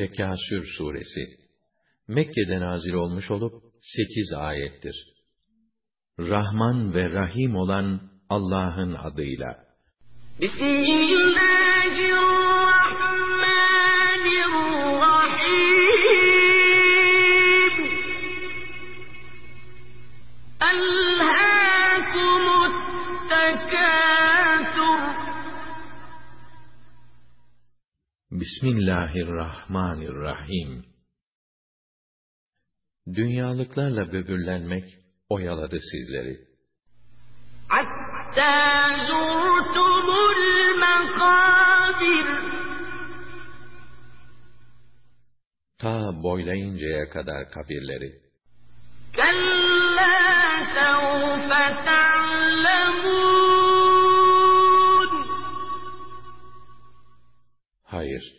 Tekasür suresi Mekke'de nazil olmuş olup 8 ayettir. Rahman ve Rahim olan Allah'ın adıyla. Bismillahirrahmanirrahim. Bismillahirrahmanirrahim. Dünyalıklarla böbürlenmek oyaladı sizleri. Hattâ zurtumul mekâbir. Ta boylayıncaya kadar kabirleri. Kellâ sevfe ta'lemûn. Hayır.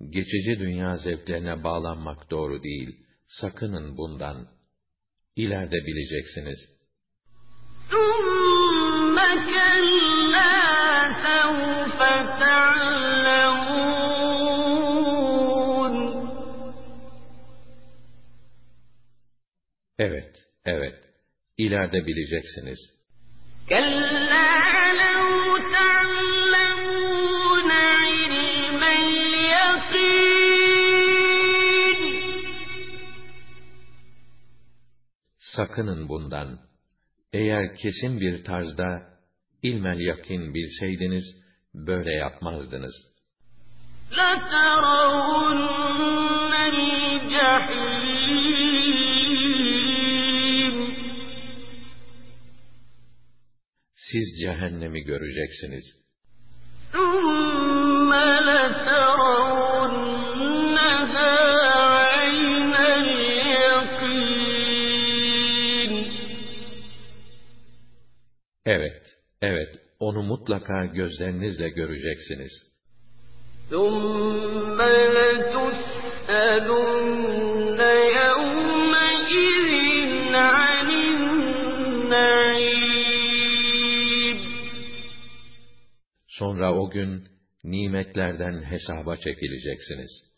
Geçici dünya zevklerine bağlanmak doğru değil. Sakının bundan. İleride bileceksiniz. ثم كلا سوف تعلمون Evet, evet. İleride bileceksiniz. كلا Sakının bundan. Eğer kesin bir tarzda ilmel yakin bilseydiniz, böyle yapmazdınız. لترون الجحيم Siz cehennemi göreceksiniz. Evet, evet, onu mutlaka gözlerinizle göreceksiniz. ثم لتسألن يومئذ عن النعيم Sonra o gün nimetlerden hesaba çekileceksiniz.